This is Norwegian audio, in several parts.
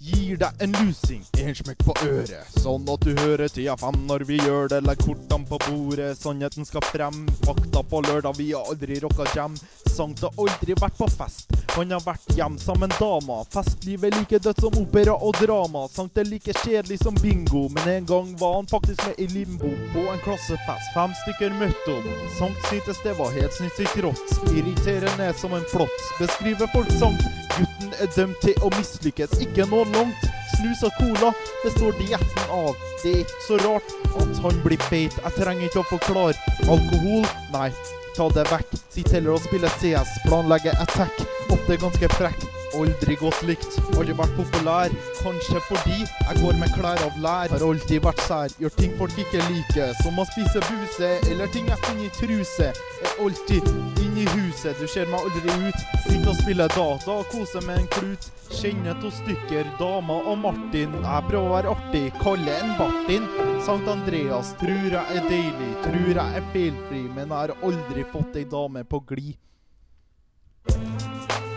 Gir deg en lusing, en smekk på øret. Sånn at du hører tida fem når vi gjør det. Legg kortene på bordet, sannheten skal frem. Fakta på lørdag, vi har aldri rocka jam. Sankt har aldri vært på fest. Han har vært hjem sammen dama. Festlivet like dødt som opera og drama. Sankt er like kjedelig som bingo, men en gang var han faktisk med i limbo. På en klassefest, fem stykker møtte om. Sankt syntes det var helt sinnssykt rått. Irriterende som en flått. Beskriver folk Sankt. Gutten er dømt til å mislykkes, ikke nå langt. Snus og cola består dietten av. Det er ikke så rart at han blir feit. Jeg trenger ikke å forklare. Alkohol? Nei, ta det vekk. Sitt heller og spille CS, planlegge attack. Ofte ganske frekk. Aldri godt likt, aldri vært populær. Kanskje fordi jeg går med klær av lær. Har alltid vært sær, gjør ting folk ikke liker. Som å spise buse, eller ting jeg finner i truse. Er alltid inn i huset, du ser meg aldri ut. Sitter og spiller data og koser med en klut. Kjenner to stykker, dama og Martin. Jeg prøver å være artig, kalle en Martin. Sankt Andreas, tror jeg er deilig, tror jeg er feilfri, men jeg har aldri fått ei dame på glid.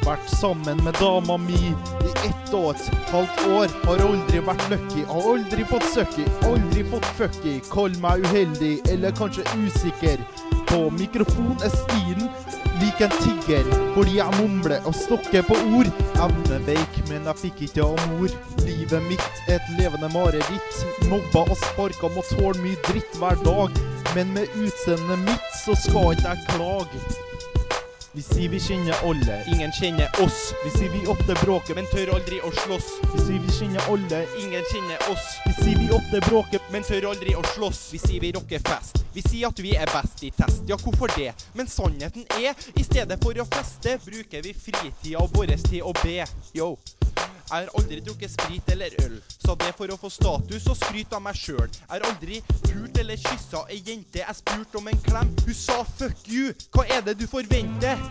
Vært sammen med dama mi i ett og et halvt år. Har aldri vært lucky, har aldri fått sucky, aldri fått fucky. Kall meg uheldig, eller kanskje usikker. På mikrofon er stilen lik en tigger, fordi jeg mumler og stokker på ord. Evneveik, men jeg fikk ikke av mor. Livet mitt er et levende mareritt. Mobba og sparka må tåle mye dritt hver dag. Men med utseendet mitt så skal ikke jeg klage. Vi sier vi kjenner alle, Ingen kjenner oss, vi sier vi ofte bråker, men tør aldri å slåss. vi sier vi kjenner alle, Ingen kjenner oss, vi sier vi ofte bråker, men tør aldri å slåss. Vi sier vi rocker fest. Vi sier at vi er best i test. Ja, hvorfor det? Men sannheten er, i stedet for å feste, bruker vi fritida vår til å be. Yo. Jeg har aldri drukket sprit eller øl. Sa det for å få status og skryt av meg sjøl. Jeg har aldri pult eller kyssa ei jente. Jeg spurte om en klem. Hun sa fuck you. Hva er det du forventer?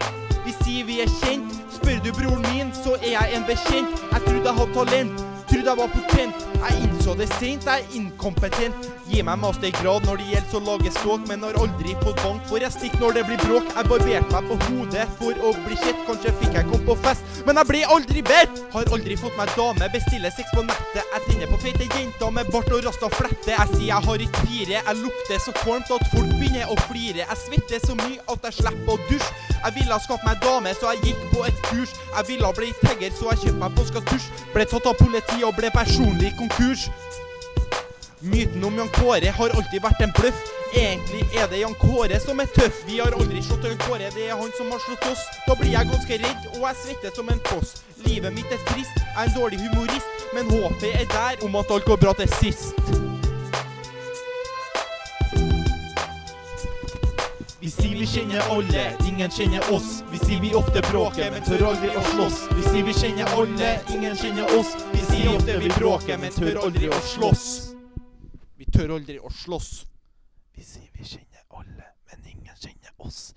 Vi sier vi er kjent. Spør du broren min, så er jeg en bekjent. Jeg trodde jeg hadde talent. Trodde jeg var potent. Jeg innså det seint, jeg er inkompetent. Gi meg mastergrad når det gjelder å lage språk, men har aldri fått bank for jeg stikker når det blir bråk. Jeg barberte meg på hodet for å bli kjent. Kanskje fikk jeg komme på fest, men jeg ble aldri bedt. Har aldri fått meg dame, bestiller sex på nettet. Jeg tenner på feite jenter med bart og rasta flette. Jeg sier jeg har ikke fire, jeg lukter så kvalmt at folk begynner å flire. Jeg svetter så mye at jeg slipper å dusje. Jeg ville skaffe meg dame, så jeg gikk på et kurs. Jeg ville bli tagger, så jeg kjøpte meg påsketusj. Ble tatt av politiet og ble personlig konkurs. Myten om Jan Kåre har alltid vært en bløff. Egentlig er det Jan Kåre som er tøff. Vi har aldri slått Jan Kåre, det er han som har slått oss. Da blir jeg ganske redd, og jeg svetter som en foss. Livet mitt er trist, jeg er en dårlig humorist, men håpet er der om at alt går bra til sist. Vi sier vi kjenner alle, ingen kjenner oss. Vi sier vi ofte bråker, men tør aldri å slåss. Vi sier vi kjenner alle, ingen kjenner oss. Vi sier ofte vi bråker, men tør aldri å slåss. Vi tør aldri å slåss. Vi sier vi kjenner alle, men ingen kjenner oss.